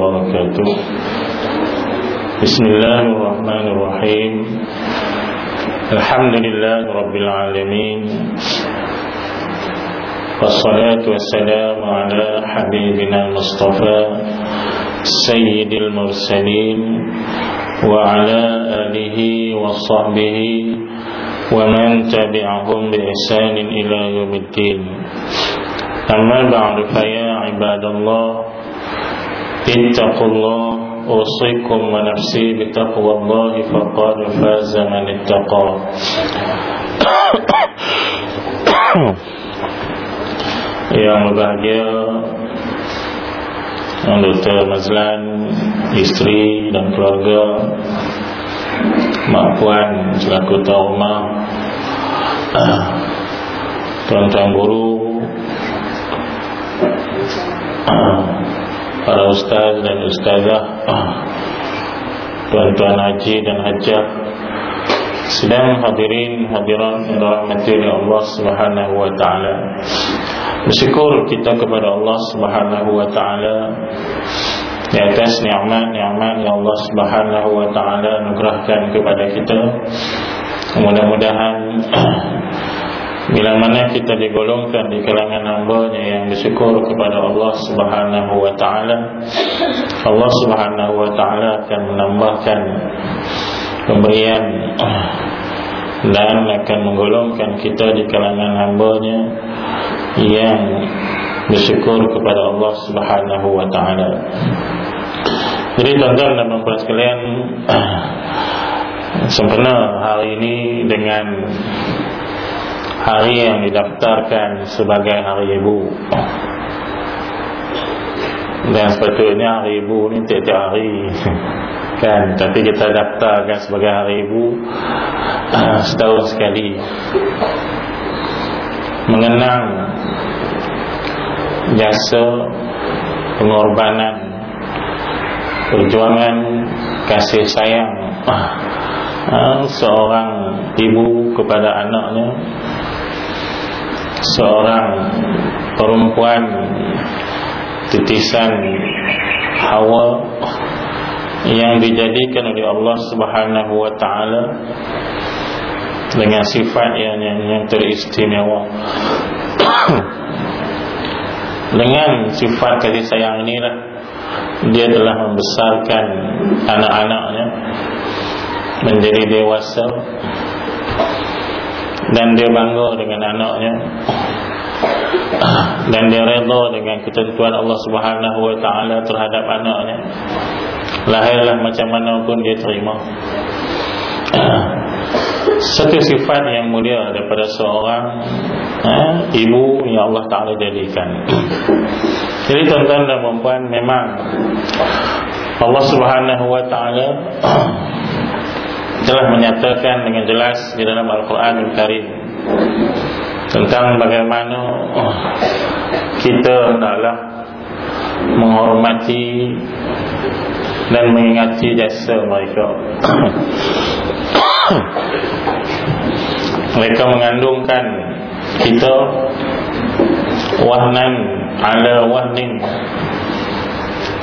وبركاته. بسم الله الرحمن الرحيم. الحمد لله رب العالمين. والصلاة والسلام على حبيبنا المصطفى سيد المرسلين وعلى آله وصحبه ومن تبعهم بإحسان إلى يوم الدين. أما بعد فيا عباد الله اتقوا الله أوصيكم ونفسي بتقوى الله فقد فاز من اتقى yang berbahagia anggota mazlan isteri dan keluarga mak puan selaku rumah tuan-tuan guru para ustaz dan ustazah tuan-tuan haji dan hajjah sedang hadirin dirahmati oleh Allah Subhanahu wa taala. Bersyukur kita kepada Allah Subhanahu wa taala di atas nikmat-nikmat yang Allah Subhanahu wa taala anugerahkan kepada kita. Mudah-mudahan Bila mana kita digolongkan di kalangan hambanya yang bersyukur kepada Allah subhanahu wa ta'ala Allah subhanahu wa ta'ala akan menambahkan pemberian Dan akan menggolongkan kita di kalangan hambanya Yang bersyukur kepada Allah subhanahu wa ta'ala. Jadi tuan-tuan dan puan sekalian Sempena hari ini dengan hari yang didaftarkan sebagai hari ibu. Dan sepatutnya hari ibu ni tiap-tiap hari kan? Tapi kita daftarkan sebagai hari ibu uh, setahun sekali. Mengenang jasa pengorbanan perjuangan kasih sayang uh, seorang ibu kepada anaknya seorang perempuan titisan Hawa yang dijadikan oleh Allah Subhanahu wa taala dengan sifat yang yang, yang teristimewa. Dengan sifat kasih sayang inilah dia telah membesarkan anak-anaknya menjadi dewasa dan dia bangga dengan anaknya. Dan dia redha dengan ketentuan Allah Subhanahu wa taala terhadap anaknya. Lahirlah macam mana pun dia terima. Satu sifat yang mulia daripada seorang eh, ibu yang Allah Ta'ala jadikan. Jadi tuan-tuan dan perempuan memang Allah Subhanahu wa ta'ala telah menyatakan dengan jelas di dalam Al-Quran Al-Karim tentang bagaimana oh, kita adalah menghormati dan mengingati jasa mereka. Mereka mengandungkan kita wahnan ala wahnin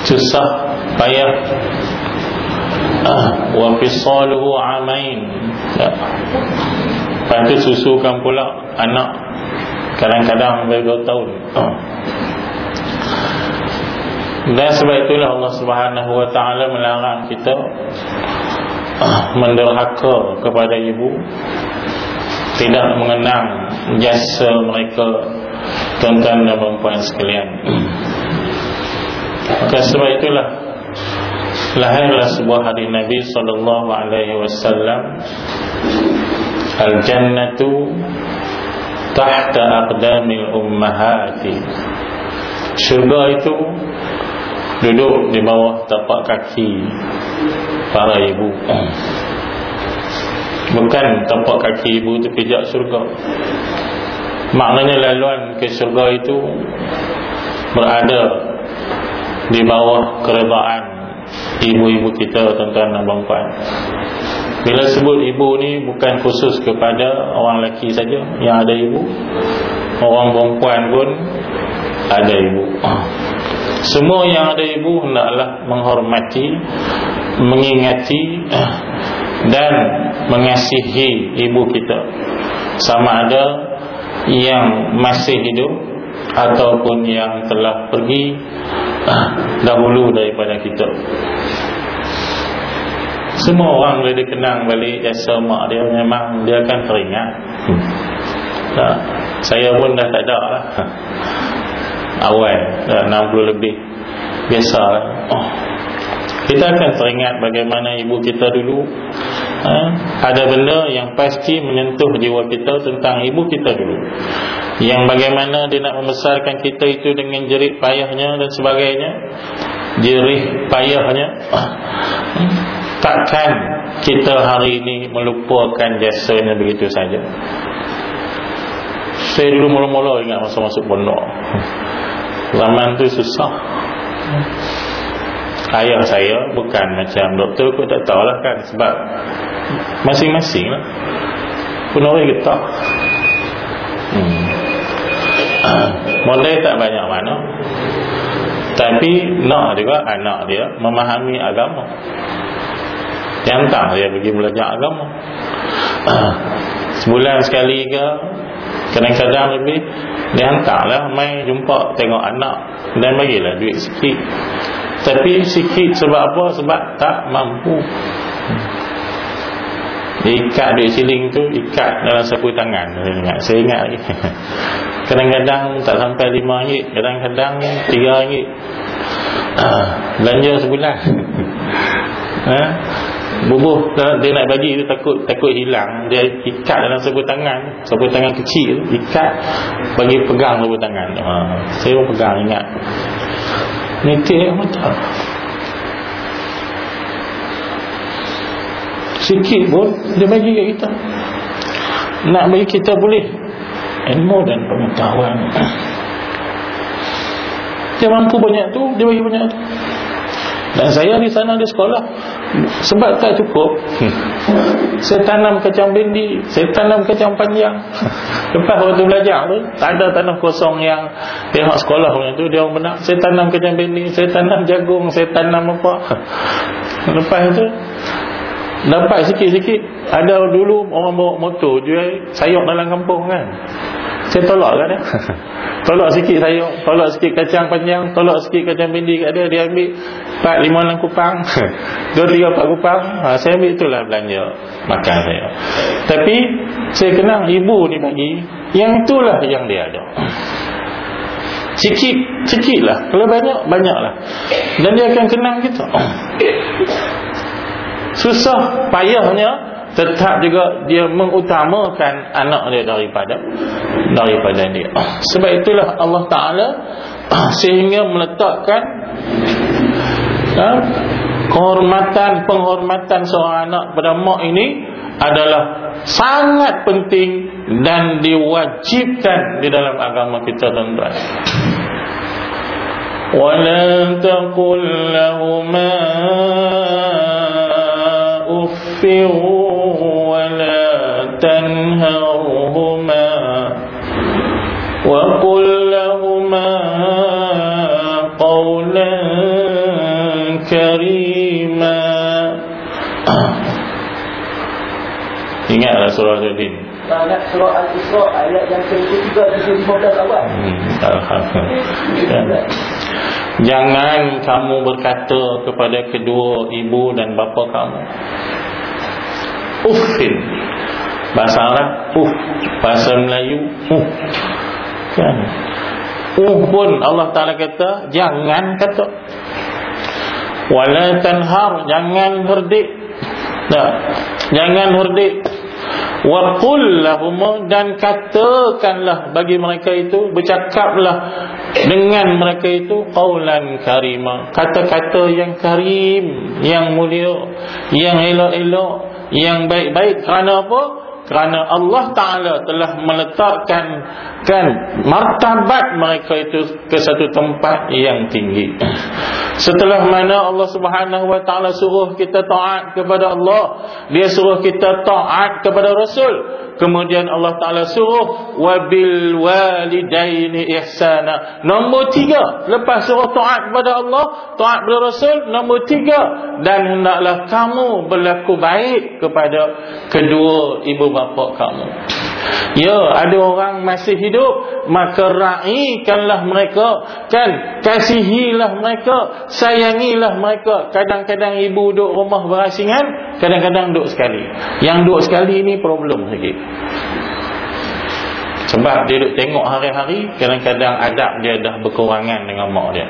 susah payah wa fisaluhu amain. Lepas tu susukan pula anak. Kadang-kadang sampai 2 tahun. Dan sebab itulah Allah subhanahu wa ta'ala melarang kita menderhaka kepada ibu. Tidak mengenang jasa mereka tuan-tuan dan perempuan sekalian. Maka sebab itulah lahirlah sebuah hadis Nabi sallallahu alaihi wasallam. Al-jannatu tahta aqdamil ummahati. Syurga itu duduk di bawah tapak kaki para ibu. Bukan tapak kaki ibu itu pijak syurga. Maknanya laluan ke syurga itu berada di bawah keredaan ibu-ibu kita tuan-tuan dan puan bila sebut ibu ni bukan khusus kepada orang lelaki saja. Yang ada ibu orang perempuan pun ada ibu. Semua yang ada ibu hendaklah menghormati mengingati dan mengasihi ibu kita. Sama ada yang masih hidup ataupun yang telah pergi dahulu daripada kita. Semua orang bila dia kenang balik jasa mak dia memang dia akan teringat. Hmm. tak, saya pun dah tak ada lah. Awal dah 60 lebih. Biasa lah. Oh. kita akan teringat bagaimana ibu kita dulu ha? ada benda yang pasti menyentuh jiwa kita tentang ibu kita dulu. Yang bagaimana dia nak membesarkan kita itu dengan jerit payahnya dan sebagainya. Jerih payahnya. Takkan kita hari ini melupakan jasanya begitu saja. Saya dulu mula-mula ingat masa masuk pondok. Zaman tu susah ayah saya bukan macam doktor aku tak tahulah kan sebab masing-masing lah. Penuhi kita hmm. modal tak banyak mana. Tapi nak juga anak dia memahami agama. Dia hantar dia pergi belajar agama. Ah, Sebulan sekali ke Kadang-kadang lebih. Dia hantarlah main jumpa Tengok anak. Dan bagilah duit sikit Tapi sikit sebab apa? Sebab tak mampu. Ikat duit siling tu Ikat dalam sapu tangan. Saya ingat lagi. Kadang-kadang tak sampai lima ringgit Kadang-kadang tiga ringgit. Ah, Belanja sebulan. Ha? bubuh dia nak bagi tu takut takut hilang. Dia ikat dalam sapu tangan. Sapu tangan kecil ikat bagi pegang sapu tangan. Ha. saya pun pegang ingat nitik macam sikit pun dia bagi kat kita. Nak bagi kita boleh. Ilmu dan pengetahuan. Dia mampu banyak tu dia bagi banyak tu dan saya di sana di sekolah. Sebab tak cukup. Saya tanam kacang bendi saya tanam kacang panjang. Lepas waktu belajar tu tak ada tanah kosong yang tengok sekolah punya tu dia orang benar. Saya tanam kacang bendi saya tanam jagung saya tanam apa. Lepas itu dapat sikit-sikit. Ada dulu orang bawa motor jual sayur dalam kampung kan saya tolak kan dia. Tolak sikit sayur tolak sikit kacang panjang tolak sikit kacang bendi kat dia dia ambil 4 5 6 kupang. 2 3 4 kupang. Ha, saya ambil itulah belanja makan saya. Tapi saya kenal ibu ni bagi yang itulah yang dia ada. Sikit sikit lah. Kalau banyak banyak lah. Dan dia akan kenang kita. Susah payahnya tetap juga dia mengutamakan anak dia daripada daripada dia sebab itulah Allah Ta'ala sehingga meletakkan ha, kehormatan penghormatan seorang anak pada mak ini adalah sangat penting dan diwajibkan di dalam agama kita tuan-tuan وَلَا تَقُلْ لَهُمَا أُفٍّ تنهرهما وقل لهما قولا كريما Ingatlah surah Al-Din Banyak surah Al-Isra ayat yang ketiga 15 awal hmm, Alhamdulillah Jangan kamu berkata kepada kedua ibu dan bapa kamu Uffin. Bahasa Arab uh Bahasa Melayu uh kan? Uh pun Allah Ta'ala kata jangan kata wala tanhar jangan herdik tak. Jangan herdik wa qul lahum dan katakanlah bagi mereka itu bercakaplah dengan mereka itu qaulan karima. Kata-kata yang karim yang mulia yang elok-elok yang baik-baik kerana apa? Kerana Allah Ta'ala telah meletakkan kan martabat mereka itu ke satu tempat yang tinggi. Setelah mana Allah Subhanahu Wa Ta'ala suruh kita taat kepada Allah dia suruh kita taat kepada Rasul kemudian Allah Taala suruh wabil walidaini ihsana nombor tiga lepas suruh taat kepada Allah taat kepada Rasul nombor tiga dan hendaklah kamu berlaku baik kepada kedua ibu bapa kamu Ya, ada orang masih hidup, maka raikanlah mereka, kan? Kasihilah mereka, sayangilah mereka. Kadang-kadang ibu duduk rumah berasingan, kadang-kadang duduk sekali. Yang duduk sekali ini problem lagi. Sebab dia duduk tengok hari-hari Kadang-kadang adab dia dah berkurangan dengan mak dia.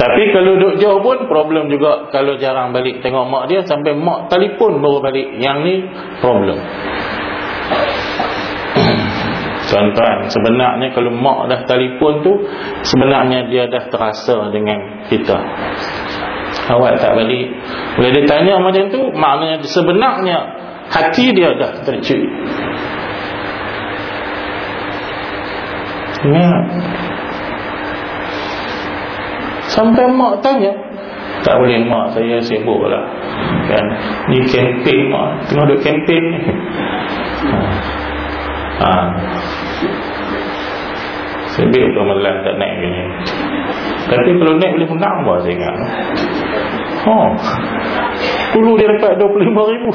Tapi kalau duduk jauh pun problem juga Kalau jarang balik tengok mak dia Sampai mak telefon baru balik. Yang ni problem. Tuan-tuan, sebenarnya kalau mak dah telefon tu Sebenarnya dia dah terasa dengan kita. Awak tak balik. Bila dia tanya macam tu Maknanya sebenarnya Hati dia dah tercuit Ya Sampai mak tanya Tak boleh mak saya sibuk lah kan? Ni kempen mak. Tengah duduk kempen ni. Ha. Sebab tu malam tak naik ni Tapi kalau naik boleh menang apa saya ingat. Oh. Dulu dia dapat 25 ribu.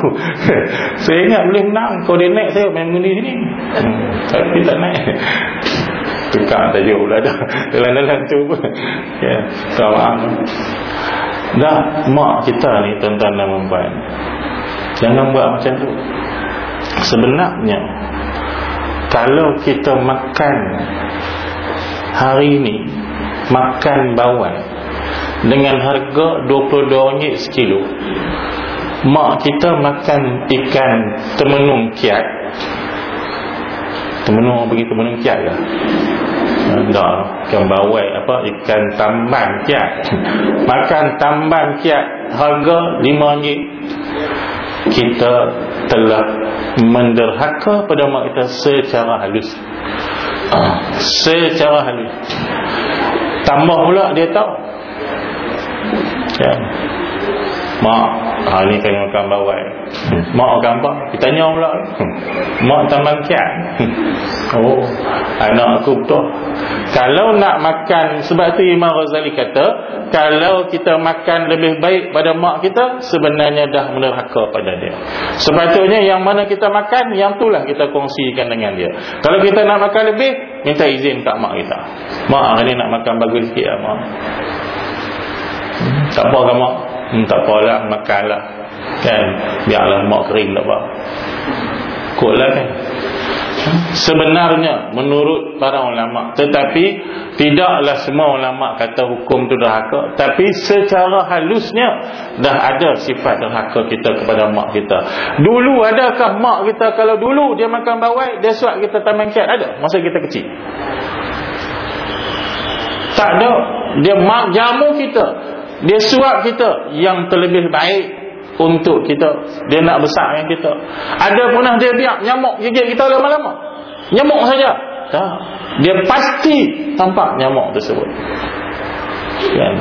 Saya ingat boleh menang. Kalau dia naik saya main mengundi sini. Hmm. Tapi tak naik. Tukar tajuk pula dah Dalam-dalam tu pun. Ya Tawang Dah Mak kita ni Tuan-tuan dan perempuan Jangan buat macam tu. Sebenarnya kalau kita makan hari ini makan bawang dengan harga 22 ringgit sekilo. Mak kita makan ikan temenung kiat. Temenung pergi temenung kiat ke? Tak. Ikan bawang apa? Ikan tamban kiat. Makan tamban kiat harga 5 ringgit. Kita telah menderhaka pada mak kita secara halus secara halus tambah pula dia tahu ya. Mak ha, ni kena makan bawai mak apa kita tanya pula mak tambah kiat. Oh anak aku betul. Kalau nak makan sebab tu Imam Ghazali kata kalau kita makan lebih baik pada mak kita sebenarnya dah menerhaka pada dia. Sepatutnya yang mana kita makan yang itulah kita kongsikan dengan dia. Kalau kita nak makan lebih minta izin kat mak kita. Mak hari ni nak makan bagus sikit lah mak. Hmm, tak apa kan mak hmm, tak apalah makanlah kan? Biarlah mak kering tak apa. Kutlah kan? Sebenarnya menurut para ulama tetapi tidaklah semua ulama kata hukum tu derhaka. Tapi secara halusnya dah ada sifat derhaka kita kepada mak kita. Dulu adakah mak kita kalau dulu dia makan bawai dia suap kita taman kiat ada. Masa kita kecil. Tak ada. Dia mak jamu kita dia suap kita yang terlebih baik untuk kita. Dia nak besar kita. Ada punah dia biar nyamuk gigit kita lama-lama? Nyamuk saja. Tak. Dia pasti tampak nyamuk tersebut. Kan?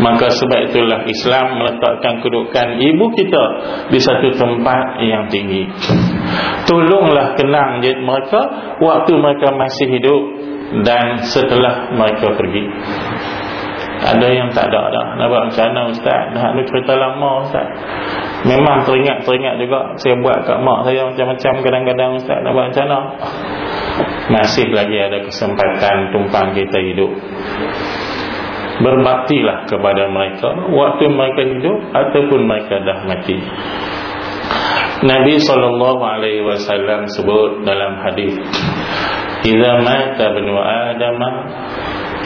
Maka sebab itulah Islam meletakkan kedudukan ibu kita di satu tempat yang tinggi. Tolonglah kenang mereka waktu mereka masih hidup dan setelah mereka pergi ada yang tak ada dah. Nak macam mana ustaz? Dah ada cerita lama ustaz. Memang teringat-teringat juga saya buat kat mak saya macam-macam kadang-kadang ustaz. Buat macam mana? Masih lagi ada kesempatan tumpang kita hidup. Berbaktilah kepada mereka waktu mereka hidup ataupun mereka dah mati. Nabi SAW sebut dalam hadis Iza mata benu Adam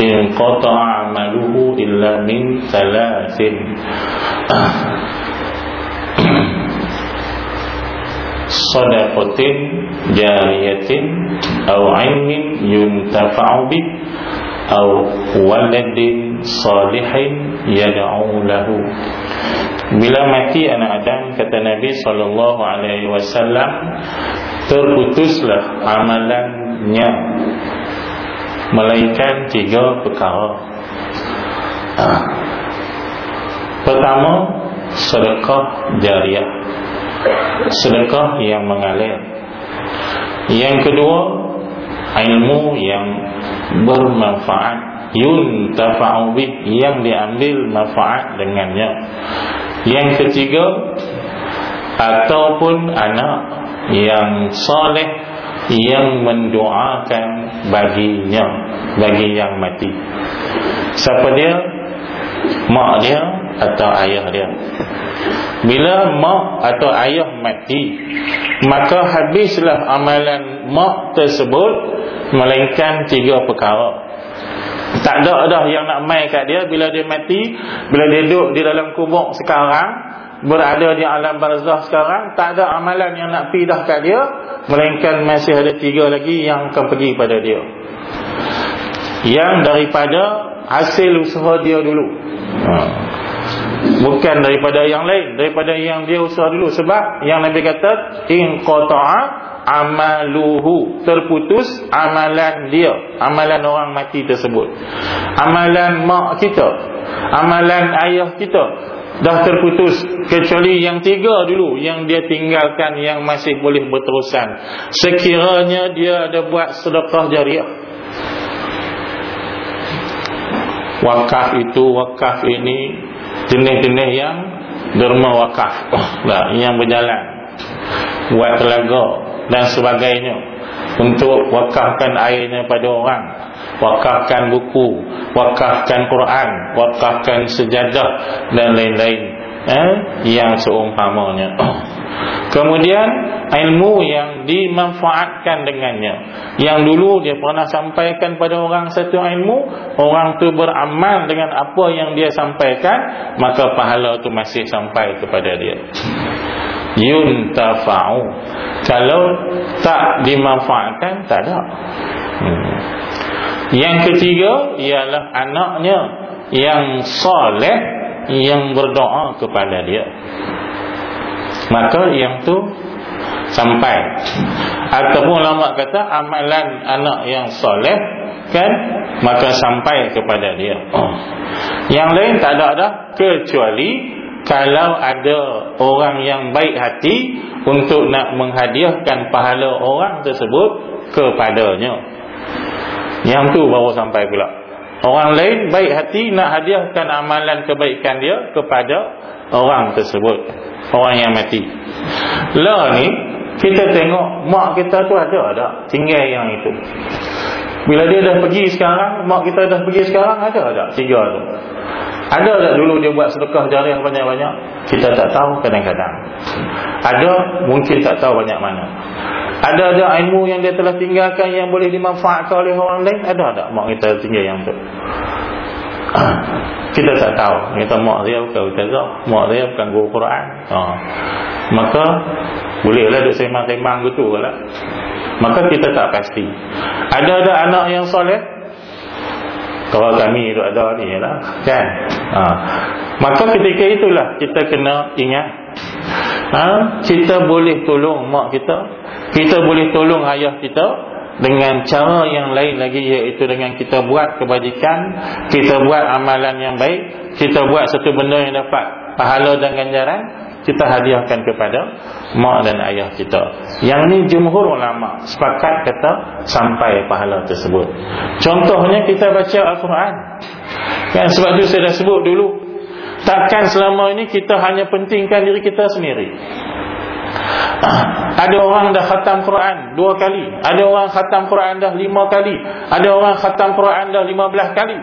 inqata amaluhu illa min thalathin. Sadaqatin jariyatin aw ilmin yuntafa'u bih aw waladin salihin yad'u lahu. Bila mati anak Adam kata Nabi sallallahu alaihi wasallam terputuslah amalannya melainkan tiga perkara. Ha. Pertama, sedekah jariah. Sedekah yang mengalir. Yang kedua ilmu yang bermanfaat yuntafa'u bih yang diambil manfaat dengannya. Yang ketiga ataupun anak yang soleh yang mendoakan baginya bagi yang mati. Siapa dia? Mak dia atau ayah dia. Bila mak atau ayah mati, maka habislah amalan mak tersebut melainkan tiga perkara. Tak ada dah yang nak main kat dia bila dia mati, bila dia duduk di dalam kubur sekarang, berada di alam barzah sekarang, tak ada amalan yang nak pergi dah kat dia, melainkan masih ada tiga lagi yang akan pergi pada dia. Yang daripada hasil usaha dia dulu. Ha. Bukan daripada yang lain Daripada yang dia usaha dulu Sebab yang Nabi kata In qata'a amaluhu Terputus amalan dia Amalan orang mati tersebut Amalan mak kita Amalan ayah kita Dah terputus. Kecuali yang tiga dulu Yang dia tinggalkan Yang masih boleh berterusan. Sekiranya dia ada buat sedekah jariah. Wakaf itu Wakaf ini jenis-jenis yang derma wakaf. Lah, yang berjalan. Buat telaga dan sebagainya. Untuk wakafkan airnya pada orang wakafkan buku wakafkan Quran wakafkan sejadah dan lain-lain eh, yang seumpamanya. Kemudian ilmu yang dimanfaatkan dengannya. Yang dulu dia pernah sampaikan pada orang satu ilmu Orang tu beramal dengan apa yang dia sampaikan Maka pahala tu masih sampai kepada dia. Yuntafa'u. Kalau tak dimanfaatkan tak ada. Hmm. Yang ketiga ialah anaknya Yang soleh Yang berdoa kepada dia. Maka yang tu sampai. Ataupun ulama kata amalan anak yang soleh kan maka sampai kepada dia. Yang lain tak ada dah kecuali kalau ada orang yang baik hati untuk nak menghadiahkan pahala orang tersebut kepadanya yang tu baru sampai pula. Orang lain baik hati nak hadiahkan amalan kebaikan dia kepada orang tersebut. Orang yang mati. Lah ni kita tengok mak kita tu ada ada tinggal yang itu. Bila dia dah pergi sekarang mak kita dah pergi sekarang ada ada tiga tu? Ada tak dulu dia buat sedekah jariah banyak-banyak? Kita tak tahu kadang-kadang. Ada mungkin tak tahu banyak mana ada ada ilmu yang dia telah tinggalkan yang boleh dimanfaatkan oleh orang lain? Ada tak mak kita tinggal yang tu kita tak tahu. Kita mak dia bukan ustazah mak dia bukan guru Quran. Ha. maka bolehlah duk sembang-sembang gitu lah maka kita tak pasti. Ada-ada anak yang soleh? Kalau kami itu ada ni lah kan? Ha. maka ketika itulah kita kena ingat ha? kita boleh tolong mak kita kita boleh tolong ayah kita dengan cara yang lain lagi iaitu dengan kita buat kebajikan kita buat amalan yang baik kita buat satu benda yang dapat pahala dan ganjaran kita hadiahkan kepada mak dan ayah kita. Yang ni jumhur ulama sepakat kata sampai pahala tersebut. Contohnya kita baca Al-Quran. Kan sebab tu saya dah sebut dulu. Takkan selama ini kita hanya pentingkan diri kita sendiri ada orang dah khatam Quran dua kali Ada orang khatam Quran dah lima kali Ada orang khatam Quran dah lima belas kali.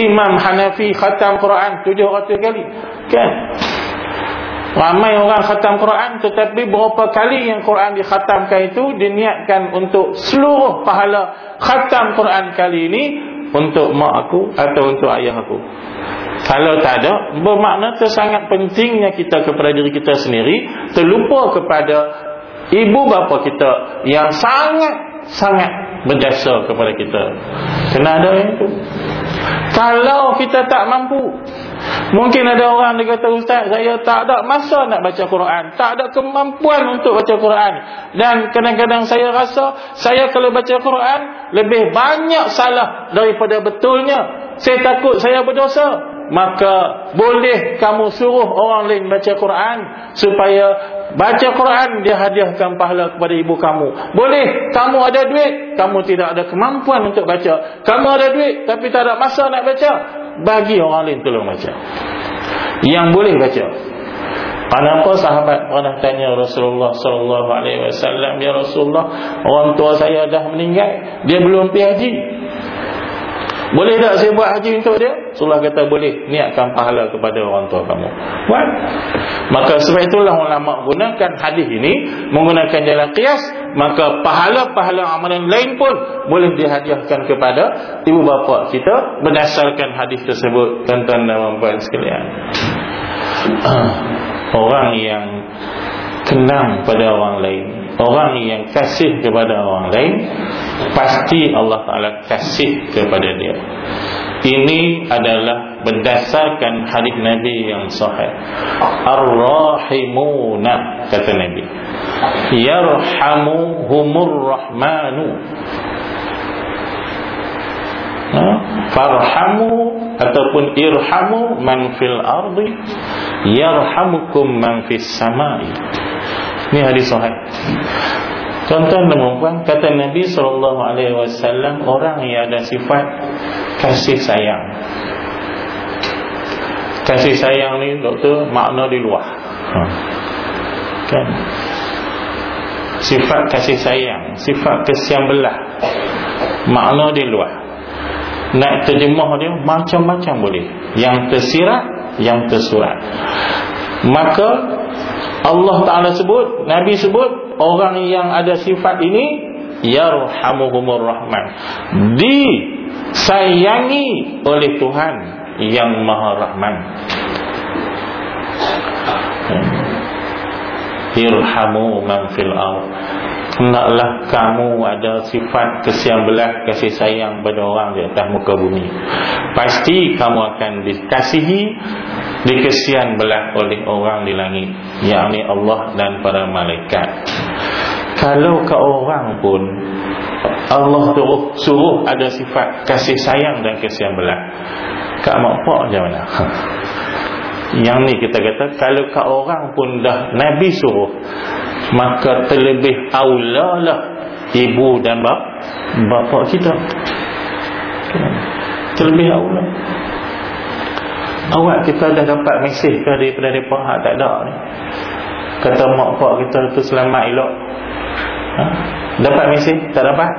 Imam Hanafi khatam Quran tujuh ratus kali. Kan? Ramai orang khatam Quran Tetapi berapa kali yang Quran dikhatamkan itu Diniatkan untuk seluruh pahala Khatam Quran kali ini Untuk mak aku Atau untuk ayah aku kalau tak ada Bermakna sangat pentingnya kita kepada diri kita sendiri Terlupa kepada Ibu bapa kita Yang sangat-sangat Berjasa kepada kita. Kena ada yang itu. Kalau kita tak mampu Mungkin ada orang dia kata Ustaz saya tak ada masa nak baca Quran Tak ada kemampuan untuk baca Quran. Dan kadang-kadang saya rasa Saya kalau baca Quran Lebih banyak salah daripada betulnya. Saya takut saya berdosa maka boleh kamu suruh orang lain baca Quran supaya Baca Quran Dia hadiahkan pahala kepada ibu kamu. Boleh Kamu ada duit Kamu tidak ada kemampuan untuk baca. Kamu ada duit Tapi tak ada masa nak baca Bagi orang lain tolong baca. Yang boleh baca. Kenapa sahabat? Pernah tanya Rasulullah sallallahu alaihi wasallam ya Rasulullah orang tua saya dah meninggal dia belum pergi haji boleh tak saya buat haji untuk dia? Rasulullah kata boleh. Niatkan pahala kepada orang tua kamu. Buat. Maka sebab itulah ulama gunakan hadis ini menggunakan jalan qiyas, maka pahala-pahala amalan lain pun boleh dihadiahkan kepada ibu bapa kita berdasarkan hadis tersebut tuan-tuan dan puan sekalian. Orang yang kenang pada orang lain Orang yang kasih kepada orang lain Pasti Allah Ta'ala kasih kepada dia. Ini adalah berdasarkan hadis Nabi yang sahih. Ar-Rahimuna Kata Nabi. Yarhamuhumur Rahmanu. Ha? Farhamu Ataupun irhamu man fil ardi Yarhamukum man fis samai ini hadis sahih. Tuan-tuan dan puan kata Nabi sallallahu alaihi wasallam orang yang ada sifat kasih sayang. Kasih sayang ni doktor makna di luar. Ha. Kan? Sifat kasih sayang, sifat kesian belah. Makna di luar. Nak terjemah dia macam-macam boleh. Yang tersirat, yang tersurat. Maka Allah Ta'ala sebut Nabi sebut Orang yang ada sifat ini Yarhamuhumur Rahman. Disayangi oleh Tuhan Yang Maha Rahman. Irhamu man fil al Hendaklah kamu ada sifat kesian belah Kasih sayang pada orang di atas muka bumi. Pasti kamu akan dikasihi Dikesian belah oleh orang di langit yakni Allah dan para malaikat. Kalau ke orang pun Allah suruh, suruh ada sifat kasih sayang dan kesian belah. Kak mak pak macam mana? Yang ni kita kata kalau ke orang pun dah Nabi suruh maka terlebih aulalah ibu dan bap bapa kita. Terlebih aulah Awak kita dah dapat mesej ke daripada mereka ha, Tak ada ni Kata mak pak kita tu selamat elok ha? Dapat mesej? Tak dapat?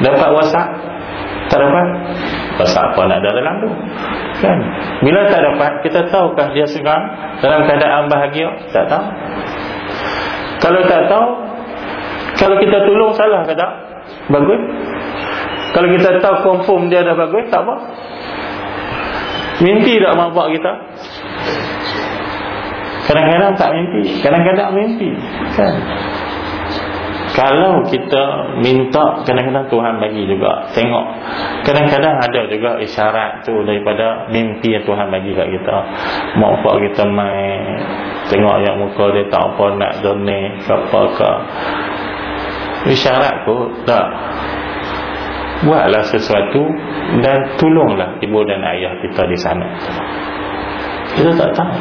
Dapat whatsapp? Tak dapat? Whatsapp apa nak ada dalam tu? Kan? Bila tak dapat, kita tahukah dia sekarang Dalam keadaan bahagia? Tak tahu Kalau tak tahu Kalau kita tolong salah ke tak? Bagus Kalau kita tahu confirm dia dah bagus, tak apa Mimpi tak mak bapak kita? Kadang-kadang tak mimpi. Kadang-kadang mimpi. Kan? Kalau kita minta Kadang-kadang Tuhan bagi juga. Tengok. Kadang-kadang ada juga isyarat tu Daripada mimpi yang Tuhan bagi kat kita. Mak bapak kita main. Tengok yang muka dia tak apa Nak donate apa ke. Isyarat tu Tak buatlah sesuatu dan tolonglah ibu dan ayah kita di sana. Kita tak tahu